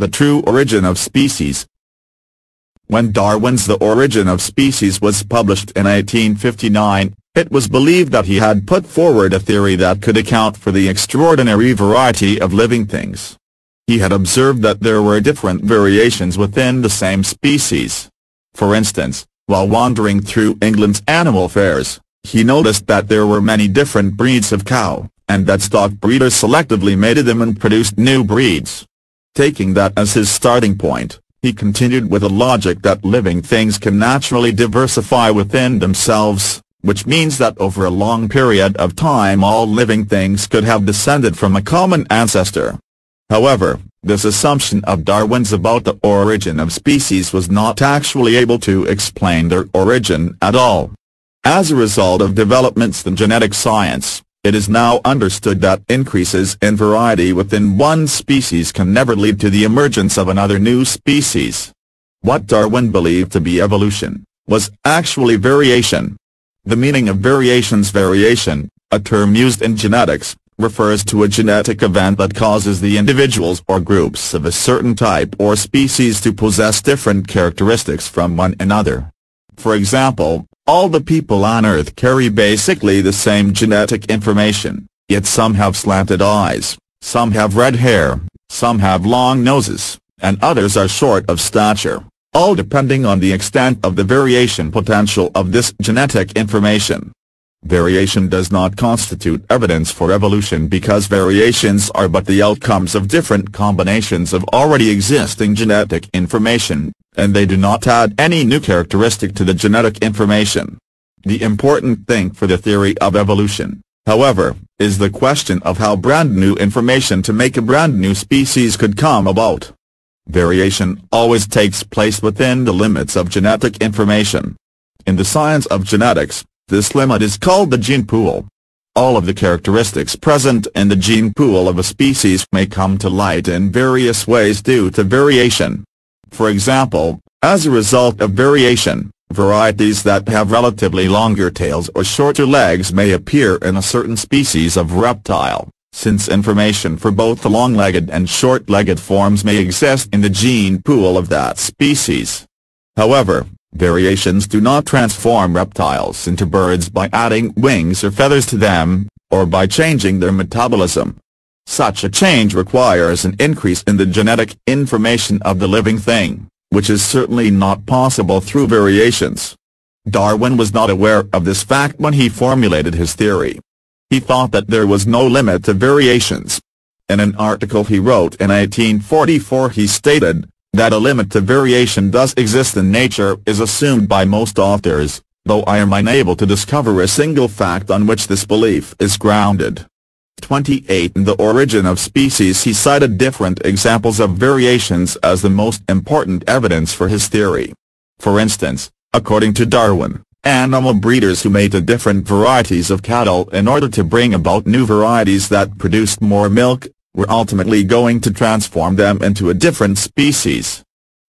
The True Origin of Species. When Darwin's The Origin of Species was published in 1859, it was believed that he had put forward a theory that could account for the extraordinary variety of living things. He had observed that there were different variations within the same species. For instance, while wandering through England's animal fairs, he noticed that there were many different breeds of cow, and that stock breeders selectively mated them and produced new breeds. Taking that as his starting point, he continued with a logic that living things can naturally diversify within themselves, which means that over a long period of time all living things could have descended from a common ancestor. However, this assumption of Darwin's about the origin of species was not actually able to explain their origin at all. As a result of developments in genetic science, it is now understood that increases in variety within one species can never lead to the emergence of another new species. What Darwin believed to be evolution, was actually variation. The meaning of variation's variation, a term used in genetics, refers to a genetic event that causes the individuals or groups of a certain type or species to possess different characteristics from one another. For example, all the people on Earth carry basically the same genetic information, yet some have slanted eyes, some have red hair, some have long noses, and others are short of stature, all depending on the extent of the variation potential of this genetic information. Variation does not constitute evidence for evolution because variations are but the outcomes of different combinations of already existing genetic information, and they do not add any new characteristic to the genetic information. The important thing for the theory of evolution, however, is the question of how brand new information to make a brand new species could come about. Variation always takes place within the limits of genetic information. In the science of genetics, this limit is called the gene pool. All of the characteristics present in the gene pool of a species may come to light in various ways due to variation. For example, as a result of variation, varieties that have relatively longer tails or shorter legs may appear in a certain species of reptile, since information for both the long-legged and short-legged forms may exist in the gene pool of that species. However, variations do not transform reptiles into birds by adding wings or feathers to them, or by changing their metabolism. Such a change requires an increase in the genetic information of the living thing, which is certainly not possible through variations. Darwin was not aware of this fact when he formulated his theory. He thought that there was no limit to variations. In an article he wrote in 1844 he stated, that a limit to variation does exist in nature is assumed by most authors, though I am unable to discover a single fact on which this belief is grounded. 28 In the origin of species he cited different examples of variations as the most important evidence for his theory. For instance, according to Darwin, animal breeders who mated different varieties of cattle in order to bring about new varieties that produced more milk, were ultimately going to transform them into a different species.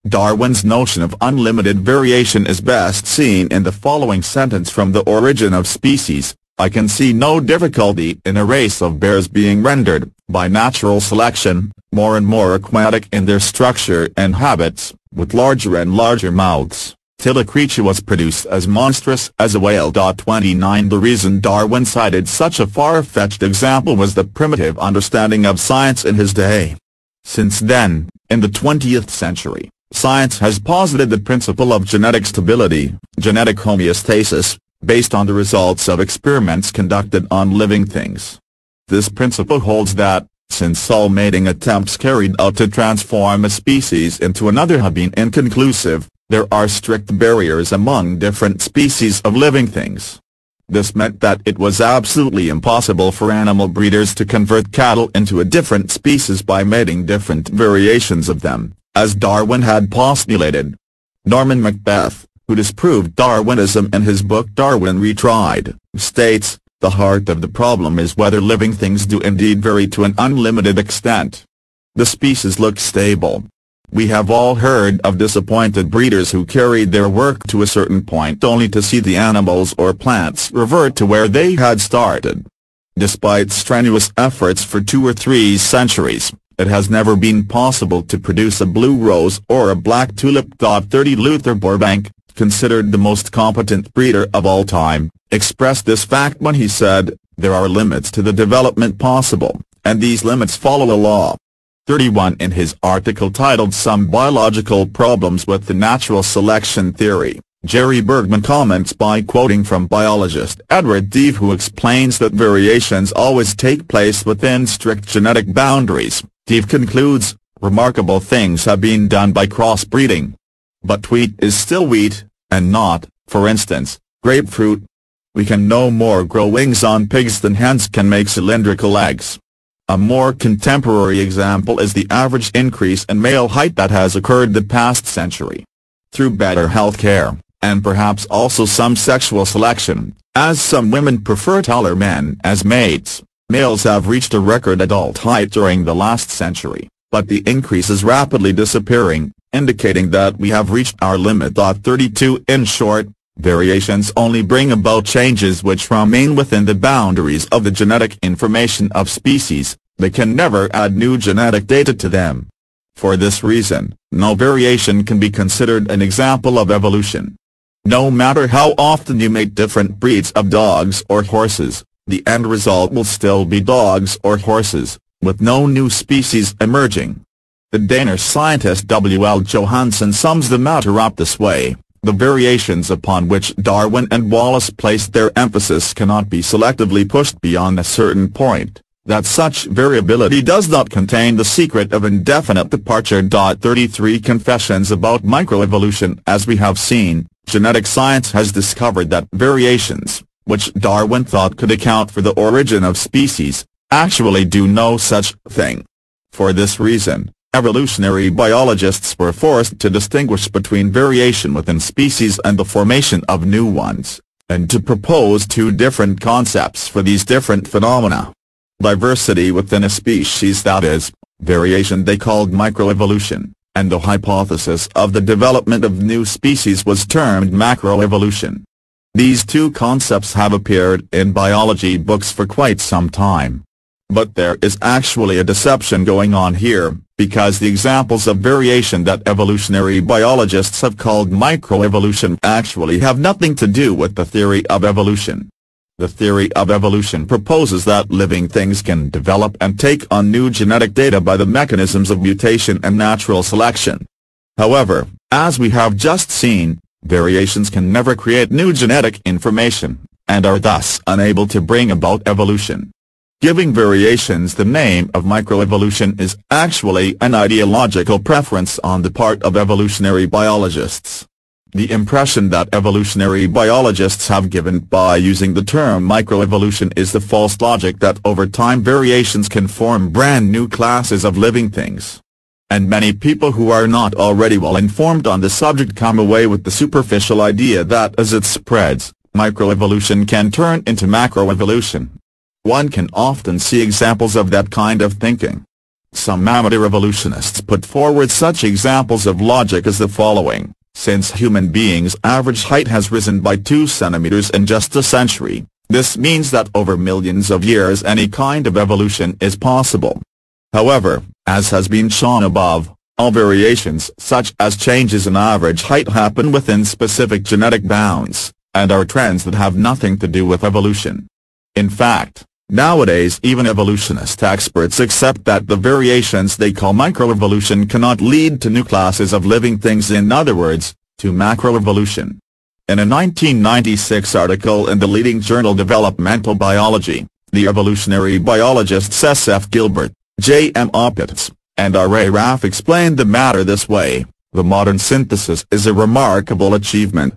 Darwin's notion of unlimited variation is best seen in the following sentence from The Origin of Species, I can see no difficulty in a race of bears being rendered, by natural selection, more and more aquatic in their structure and habits, with larger and larger mouths, till a creature was produced as monstrous as a whale. 29 The reason Darwin cited such a far-fetched example was the primitive understanding of science in his day. Since then, in the 20th century, science has posited the principle of genetic stability, genetic homeostasis, based on the results of experiments conducted on living things. This principle holds that, since all mating attempts carried out to transform a species into another have been inconclusive, there are strict barriers among different species of living things. This meant that it was absolutely impossible for animal breeders to convert cattle into a different species by mating different variations of them, as Darwin had postulated. Norman Macbeth, who disproved Darwinism in his book Darwin Retried, states, the heart of the problem is whether living things do indeed vary to an unlimited extent. The species look stable. We have all heard of disappointed breeders who carried their work to a certain point only to see the animals or plants revert to where they had started. Despite strenuous efforts for two or three centuries, it has never been possible to produce a blue rose or a black tulip. 30 Luther Burbank, considered the most competent breeder of all time, expressed this fact when he said, there are limits to the development possible, and these limits follow a law. 31 In his article titled Some Biological Problems with the Natural Selection Theory, Jerry Bergman comments by quoting from biologist Edward Deevey who explains that variations always take place within strict genetic boundaries. Deevey concludes, remarkable things have been done by crossbreeding. But wheat is still wheat, and not, for instance, grapefruit. We can no more grow wings on pigs than hens can make cylindrical eggs. A more contemporary example is the average increase in male height that has occurred the past century. Through better health care, and perhaps also some sexual selection, as some women prefer taller men as mates, males have reached a record adult height during the last century, but the increase is rapidly disappearing, indicating that we have reached our limit. 32 In short, variations only bring about changes which remain within the boundaries of the genetic information of species, they can never add new genetic data to them. For this reason, no variation can be considered an example of evolution. No matter how often you make different breeds of dogs or horses, the end result will still be dogs or horses, with no new species emerging. The Danish scientist W. L. Johannsen sums the matter up this way, the variations upon which Darwin and Wallace placed their emphasis cannot be selectively pushed beyond a certain point, that such variability does not contain the secret of indefinite departure. 33 Confessions about microevolution As we have seen, genetic science has discovered that variations, which Darwin thought could account for the origin of species, actually do no such thing. For this reason, Evolutionary biologists were forced to distinguish between variation within species and the formation of new ones, and to propose two different concepts for these different phenomena. Diversity within a species that is, variation they called microevolution, and the hypothesis of the development of new species was termed macroevolution. These two concepts have appeared in biology books for quite some time. But there is actually a deception going on here, because the examples of variation that evolutionary biologists have called microevolution actually have nothing to do with the theory of evolution. The theory of evolution proposes that living things can develop and take on new genetic data by the mechanisms of mutation and natural selection. However, as we have just seen, variations can never create new genetic information, and are thus unable to bring about evolution. Giving variations the name of microevolution is actually an ideological preference on the part of evolutionary biologists. The impression that evolutionary biologists have given by using the term microevolution is the false logic that over time variations can form brand new classes of living things. And many people who are not already well informed on the subject come away with the superficial idea that as it spreads, microevolution can turn into macroevolution. One can often see examples of that kind of thinking. Some amateur evolutionists put forward such examples of logic as the following, since human beings' average height has risen by 2 centimeters in just a century, this means that over millions of years any kind of evolution is possible. However, as has been shown above, all variations such as changes in average height happen within specific genetic bounds, and are trends that have nothing to do with evolution. In fact, Nowadays even evolutionist experts accept that the variations they call microevolution cannot lead to new classes of living things in other words, to macroevolution. In a 1996 article in the leading journal Developmental Biology, the evolutionary biologists S. F. Gilbert, J. M. Opitz, and R. A. Raff explained the matter this way, the modern synthesis is a remarkable achievement.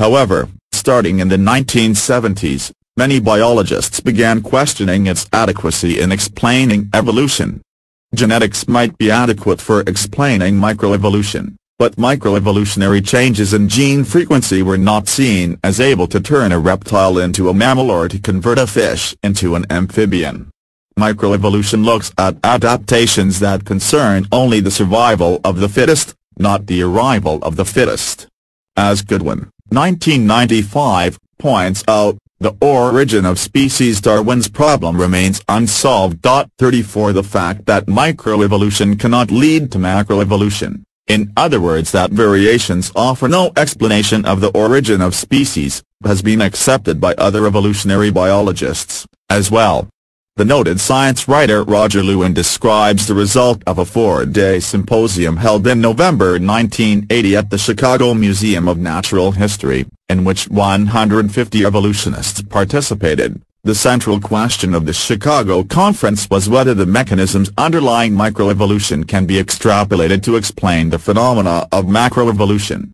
However, starting in the 1970s, many biologists began questioning its adequacy in explaining evolution. Genetics might be adequate for explaining microevolution, but microevolutionary changes in gene frequency were not seen as able to turn a reptile into a mammal or to convert a fish into an amphibian. Microevolution looks at adaptations that concern only the survival of the fittest, not the arrival of the fittest. As Goodwin, 1995, points out, The origin of species Darwin's problem remains unsolved. 34 The fact that microevolution cannot lead to macroevolution, in other words that variations offer no explanation of the origin of species, has been accepted by other evolutionary biologists, as well. The noted science writer Roger Lewin describes the result of a four-day symposium held in November 1980 at the Chicago Museum of Natural History, in which 150 evolutionists participated. The central question of the Chicago conference was whether the mechanisms underlying microevolution can be extrapolated to explain the phenomena of macroevolution.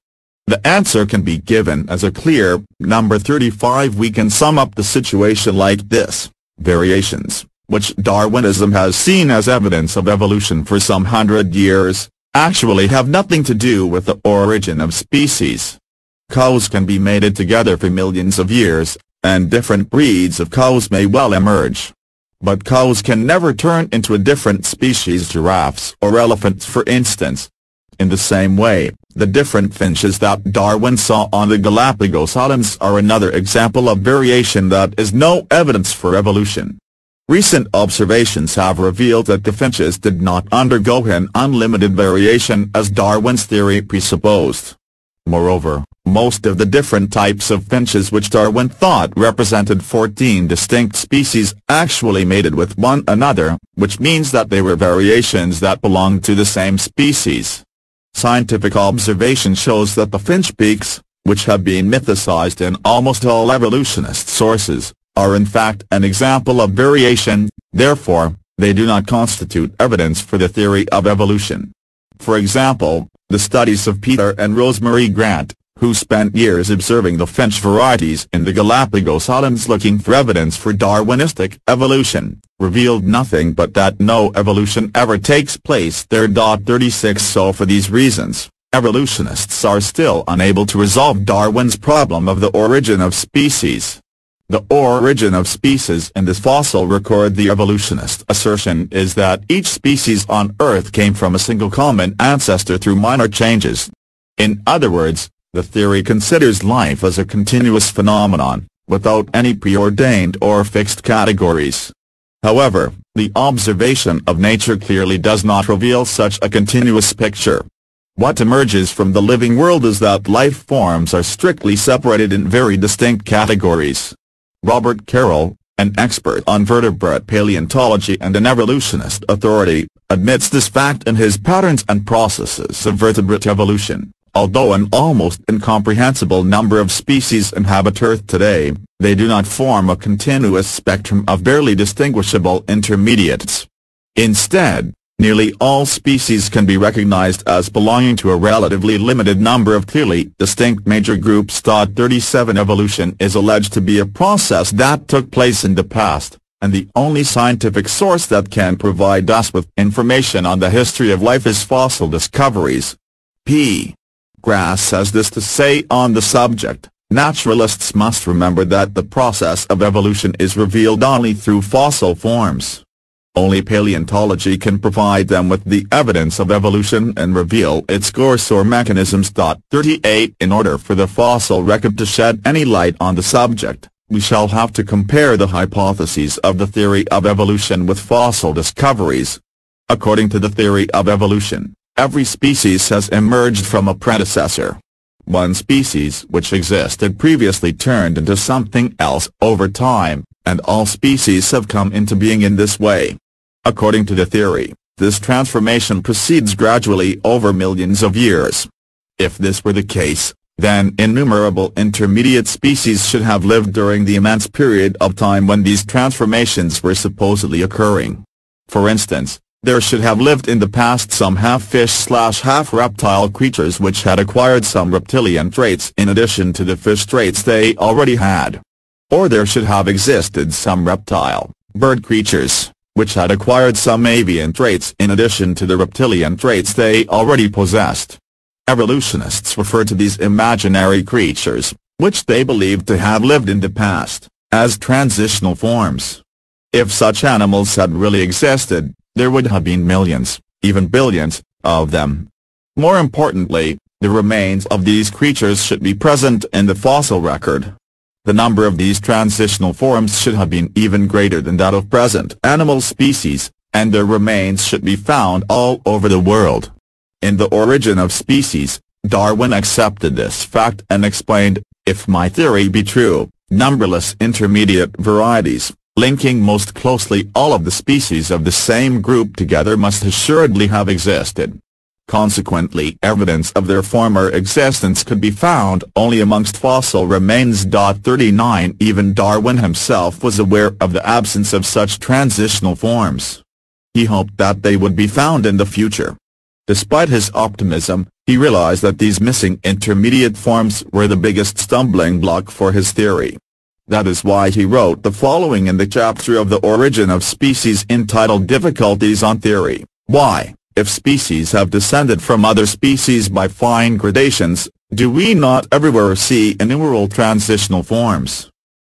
The answer can be given as a clear, number 35 we can sum up the situation like this variations, which Darwinism has seen as evidence of evolution for some hundred years, actually have nothing to do with the origin of species. Cows can be mated together for millions of years, and different breeds of cows may well emerge. But cows can never turn into a different species giraffes or elephants for instance. In the same way, the different finches that Darwin saw on the Galapagos Islands are another example of variation that is no evidence for evolution. Recent observations have revealed that the finches did not undergo an unlimited variation as Darwin's theory presupposed. Moreover, most of the different types of finches which Darwin thought represented 14 distinct species actually mated with one another, which means that they were variations that belonged to the same species. Scientific observation shows that the finch beaks, which have been mythicized in almost all evolutionist sources, are in fact an example of variation, therefore, they do not constitute evidence for the theory of evolution. For example, the studies of Peter and Rosemary Grant, who spent years observing the finch varieties in the Galapagos Islands looking for evidence for Darwinistic evolution, revealed nothing but that no evolution ever takes place there. 36 So for these reasons, evolutionists are still unable to resolve Darwin's problem of the origin of species. The origin of species in this fossil record the evolutionist assertion is that each species on Earth came from a single common ancestor through minor changes. In other words, the theory considers life as a continuous phenomenon, without any preordained or fixed categories. However, the observation of nature clearly does not reveal such a continuous picture. What emerges from the living world is that life forms are strictly separated in very distinct categories. Robert Carroll, an expert on vertebrate paleontology and an evolutionist authority, admits this fact in his Patterns and Processes of Vertebrate Evolution. Although an almost incomprehensible number of species inhabit Earth today, they do not form a continuous spectrum of barely distinguishable intermediates. Instead, nearly all species can be recognized as belonging to a relatively limited number of clearly distinct major groups. 37 Evolution is alleged to be a process that took place in the past, and the only scientific source that can provide us with information on the history of life is fossil discoveries. P. Grass has this to say on the subject, naturalists must remember that the process of evolution is revealed only through fossil forms. Only paleontology can provide them with the evidence of evolution and reveal its course or mechanisms. 38 In order for the fossil record to shed any light on the subject, we shall have to compare the hypotheses of the theory of evolution with fossil discoveries. According to the theory of evolution, Every species has emerged from a predecessor. One species which existed previously turned into something else over time, and all species have come into being in this way. According to the theory, this transformation proceeds gradually over millions of years. If this were the case, then innumerable intermediate species should have lived during the immense period of time when these transformations were supposedly occurring. For instance, there should have lived in the past some half-fish slash half-reptile creatures which had acquired some reptilian traits in addition to the fish traits they already had. Or there should have existed some reptile, bird creatures, which had acquired some avian traits in addition to the reptilian traits they already possessed. Evolutionists refer to these imaginary creatures, which they believed to have lived in the past, as transitional forms. If such animals had really existed, there would have been millions, even billions, of them. More importantly, the remains of these creatures should be present in the fossil record. the number of these transitional forms should have been even greater than that of present animal species, and their remains should be found all over the world. In The Origin of Species, Darwin accepted this fact and explained, if my theory be true, numberless intermediate varieties, linking most closely all of the species of the same group together must assuredly have existed. Consequently evidence of their former existence could be found only amongst fossil remains. 39 Even Darwin himself was aware of the absence of such transitional forms. He hoped that they would be found in the future. Despite his optimism, he realized that these missing intermediate forms were the biggest stumbling block for his theory. That is why he wrote the following in the chapter of The Origin of Species entitled Difficulties on Theory. Why, if species have descended from other species by fine gradations, do we not everywhere see innumerable transitional forms?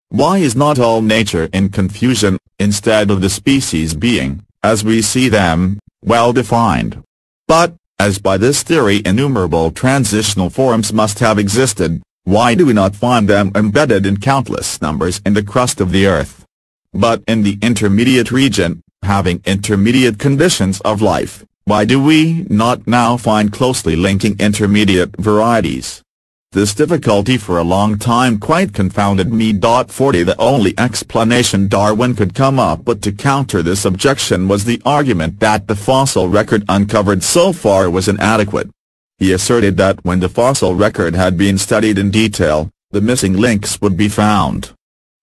Why is not all nature in confusion, instead of the species being, as we see them, well defined? But, as by this theory innumerable transitional forms must have existed, why do we not find them embedded in countless numbers in the crust of the earth? But in the intermediate region, having intermediate conditions of life, why do we not now find closely linking intermediate varieties? This difficulty for a long time quite confounded me. 40 The only explanation Darwin could come up with to counter this objection was the argument that the fossil record uncovered so far was inadequate. He asserted that when the fossil record had been studied in detail, the missing links would be found.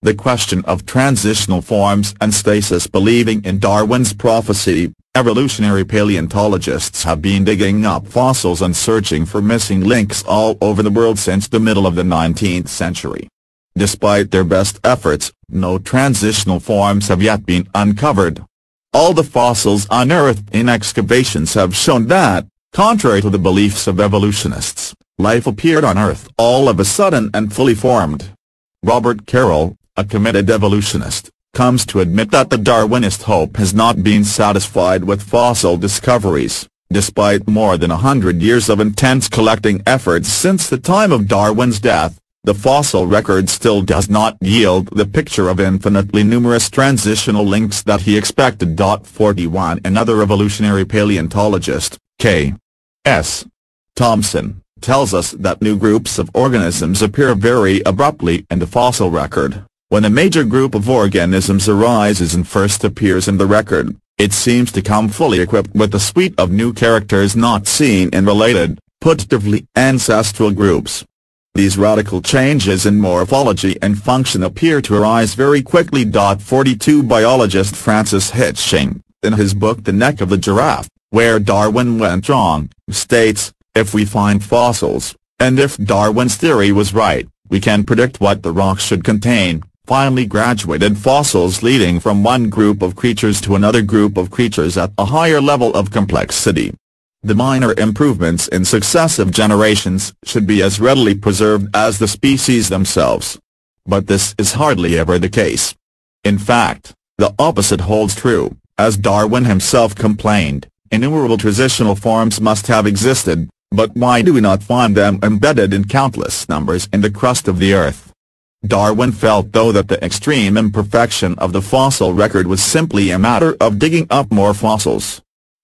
The question of transitional forms and stasis Believing in Darwin's prophecy, evolutionary paleontologists have been digging up fossils and searching for missing links all over the world since the middle of the 19th century. Despite their best efforts, no transitional forms have yet been uncovered. All the fossils unearthed in excavations have shown that, Contrary to the beliefs of evolutionists, life appeared on Earth all of a sudden and fully formed. Robert Carroll, a committed evolutionist, comes to admit that the Darwinist hope has not been satisfied with fossil discoveries, despite more than a hundred years of intense collecting efforts since the time of Darwin's death. The fossil record still does not yield the picture of infinitely numerous transitional links that he expected. 41 Another evolutionary paleontologist, K. S. Thomson, tells us that new groups of organisms appear very abruptly in the fossil record. When a major group of organisms arises and first appears in the record, it seems to come fully equipped with a suite of new characters not seen in related, putatively ancestral groups. These radical changes in morphology and function appear to arise very quickly. 42 Biologist Francis Hitching, in his book The Neck of the Giraffe, where Darwin went wrong, states, if we find fossils, and if Darwin's theory was right, we can predict what the rocks should contain, finely graduated fossils leading from one group of creatures to another group of creatures at a higher level of complexity. The minor improvements in successive generations should be as readily preserved as the species themselves. But this is hardly ever the case. In fact, the opposite holds true, as Darwin himself complained. Innumerable transitional forms must have existed, but why do we not find them embedded in countless numbers in the crust of the earth? Darwin felt though that the extreme imperfection of the fossil record was simply a matter of digging up more fossils.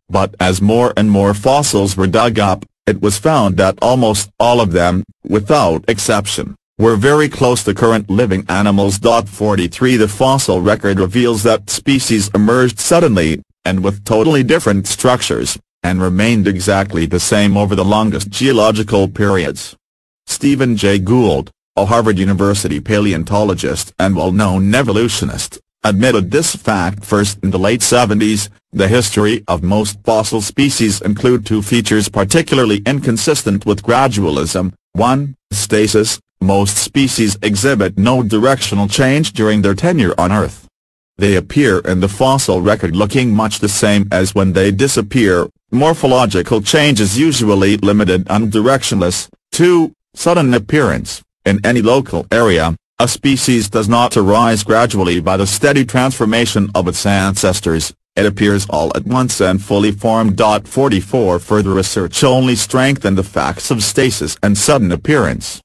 But as more and more fossils were dug up, it was found that almost all of them, without exception, were very close to current living animals. 43 The fossil record reveals that species emerged suddenly, and with totally different structures, and remained exactly the same over the longest geological periods. Stephen Jay Gould, a Harvard University paleontologist and well-known evolutionist, admitted this fact first in the late 70s. The history of most fossil species include two features particularly inconsistent with gradualism, 1. Stasis, most species exhibit no directional change during their tenure on Earth. They appear in the fossil record looking much the same as when they disappear, morphological change is usually limited and directionless. 2. Sudden appearance. In any local area, a species does not arise gradually by the steady transformation of its ancestors, it appears all at once and fully formed. 44 Further research only strengthened the facts of stasis and sudden appearance.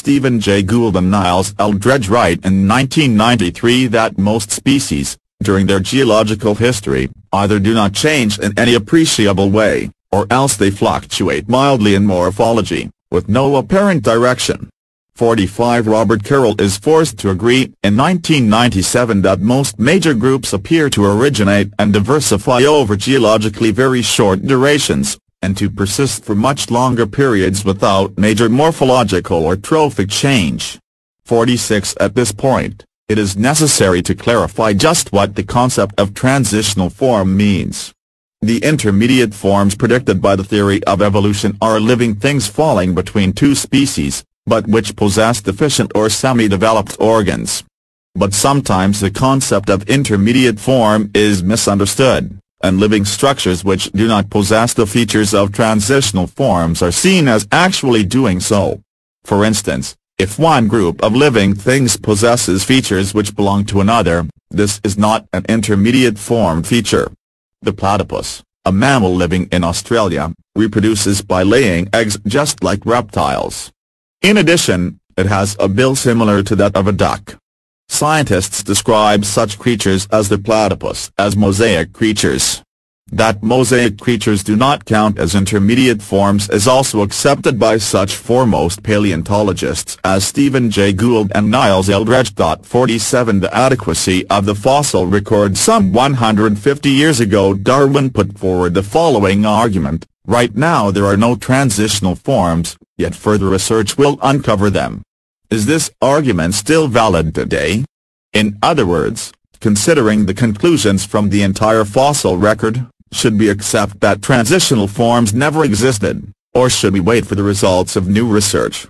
Stephen Jay Gould and Niles Eldredge write in 1993 that most species, during their geological history, either do not change in any appreciable way, or else they fluctuate mildly in morphology, with no apparent direction. 45 Robert Carroll is forced to agree in 1997 that most major groups appear to originate and diversify over geologically very short durations, and to persist for much longer periods without major morphological or trophic change. 46 At this point, it is necessary to clarify just what the concept of transitional form means. The intermediate forms predicted by the theory of evolution are living things falling between two species, but which possess deficient or semi-developed organs. But sometimes the concept of intermediate form is misunderstood, and living structures which do not possess the features of transitional forms are seen as actually doing so. For instance, if one group of living things possesses features which belong to another, this is not an intermediate form feature. The platypus, a mammal living in Australia, reproduces by laying eggs just like reptiles. In addition, it has a bill similar to that of a duck. Scientists describe such creatures as the platypus as mosaic creatures. That mosaic creatures do not count as intermediate forms is also accepted by such foremost paleontologists as Stephen Jay Gould and Niles Eldredge. 47 The adequacy of the fossil record Some 150 years ago Darwin put forward the following argument, right now there are no transitional forms, yet further research will uncover them. Is this argument still valid today? In other words, considering the conclusions from the entire fossil record, should we accept that transitional forms never existed, or should we wait for the results of new research?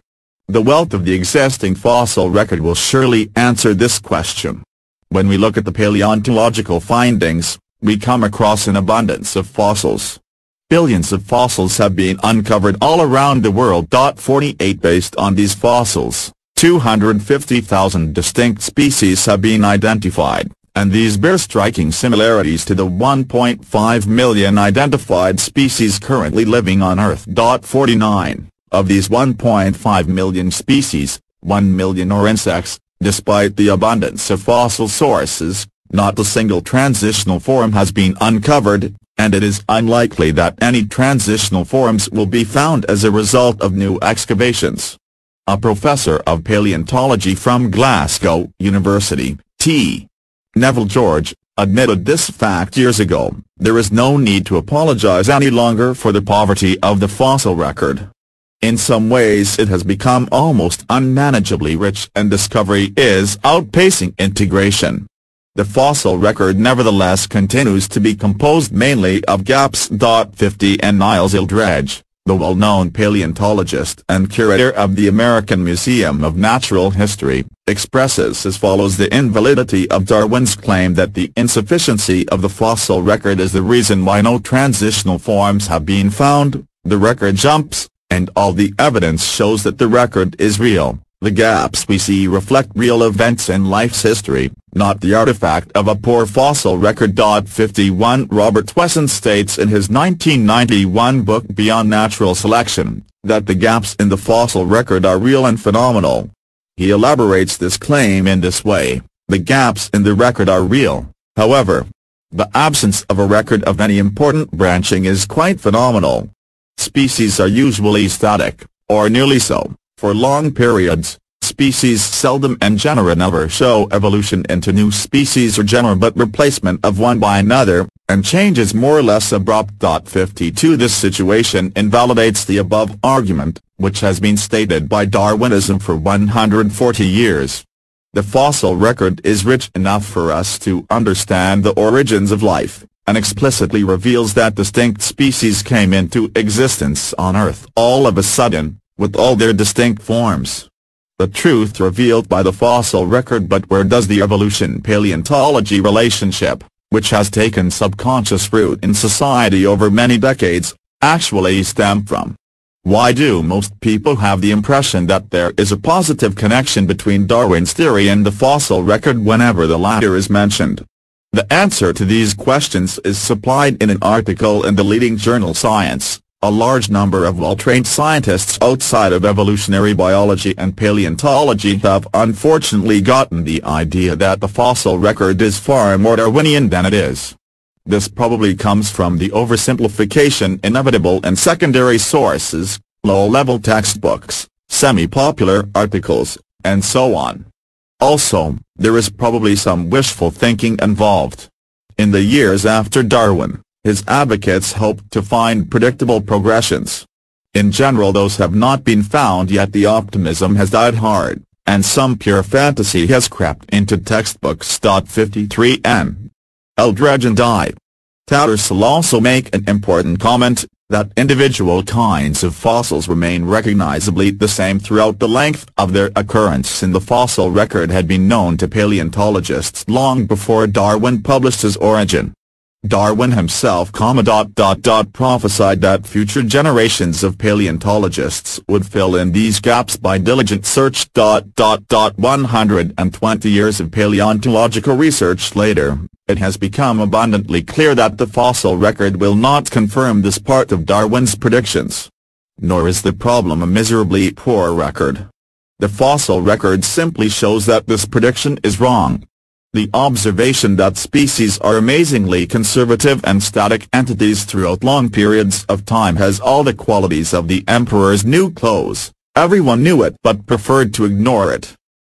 The wealth of the existing fossil record will surely answer this question. When we look at the paleontological findings, we come across an abundance of fossils. Billions of fossils have been uncovered all around the world. 48 Based on these fossils, 250,000 distinct species have been identified and these bear striking similarities to the 1.5 million identified species currently living on Earth. 49. Of these 1.5 million species, 1 million are insects, despite the abundance of fossil sources, not a single transitional form has been uncovered, and it is unlikely that any transitional forms will be found as a result of new excavations. A professor of paleontology from Glasgow University, T. Neville George, admitted this fact years ago, there is no need to apologize any longer for the poverty of the fossil record. In some ways it has become almost unmanageably rich and discovery is outpacing integration. The fossil record nevertheless continues to be composed mainly of gaps. 50 and Niles Eldredge the well-known paleontologist and curator of the American Museum of Natural History, expresses as follows the invalidity of Darwin's claim that the insufficiency of the fossil record is the reason why no transitional forms have been found, the record jumps, and all the evidence shows that the record is real. The gaps we see reflect real events in life's history, not the artifact of a poor fossil record. 51 Robert Wesson states in his 1991 book Beyond Natural Selection, that the gaps in the fossil record are real and phenomenal. He elaborates this claim in this way, the gaps in the record are real, however, the absence of a record of any important branching is quite phenomenal. Species are usually static, or nearly so. For long periods, species seldom and genera never show evolution into new species or genera but replacement of one by another, and change is more or less abrupt. 52 This situation invalidates the above argument, which has been stated by Darwinism for 140 years. The fossil record is rich enough for us to understand the origins of life, and explicitly reveals that distinct species came into existence on Earth all of a sudden, with all their distinct forms. The truth revealed by the fossil record but where does the evolution-paleontology relationship, which has taken subconscious root in society over many decades, actually stem from? Why do most people have the impression that there is a positive connection between Darwin's theory and the fossil record whenever the latter is mentioned? The answer to these questions is supplied in an article in the leading journal Science, a large number of well-trained scientists outside of evolutionary biology and paleontology have unfortunately gotten the idea that the fossil record is far more Darwinian than it is. This probably comes from the oversimplification inevitable in secondary sources, low-level textbooks, semi-popular articles, and so on. Also, there is probably some wishful thinking involved. In the years after Darwin, his advocates hoped to find predictable progressions. In general those have not been found yet the optimism has died hard, and some pure fantasy has crept into textbooks. 53n. Eldredge and I. Tattersall also make an important comment, that individual kinds of fossils remain recognizably the same throughout the length of their occurrence in the fossil record had been known to paleontologists long before Darwin published his origin. Darwin himself comma. prophesied that future generations of paleontologists would fill in these gaps by diligent search. 120 years of paleontological research later, it has become abundantly clear that the fossil record will not confirm this part of Darwin's predictions. Nor is the problem a miserably poor record. The fossil record simply shows that this prediction is wrong. The observation that species are amazingly conservative and static entities throughout long periods of time has all the qualities of the emperor's new clothes, everyone knew it but preferred to ignore it.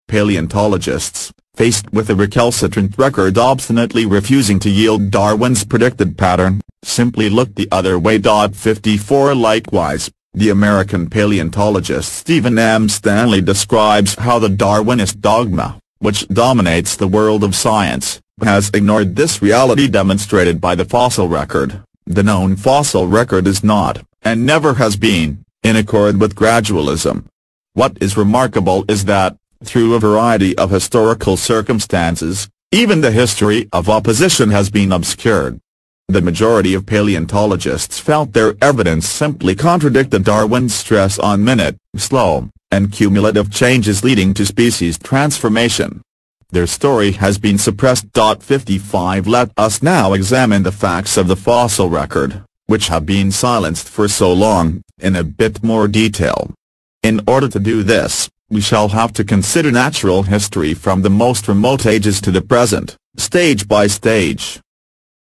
Paleontologists, faced with a recalcitrant record obstinately refusing to yield Darwin's predicted pattern, simply looked the other way. 54 Likewise, the American paleontologist Stephen M. Stanley describes how the Darwinist dogma which dominates the world of science, has ignored this reality demonstrated by the fossil record. The known fossil record is not, and never has been, in accord with gradualism. What is remarkable is that, through a variety of historical circumstances, even the history of opposition has been obscured. The majority of paleontologists felt their evidence simply contradicted Darwin's stress on minute, slow, and cumulative changes leading to species transformation. Their story has been suppressed. 55 Let us now examine the facts of the fossil record, which have been silenced for so long, in a bit more detail. In order to do this, we shall have to consider natural history from the most remote ages to the present, stage by stage.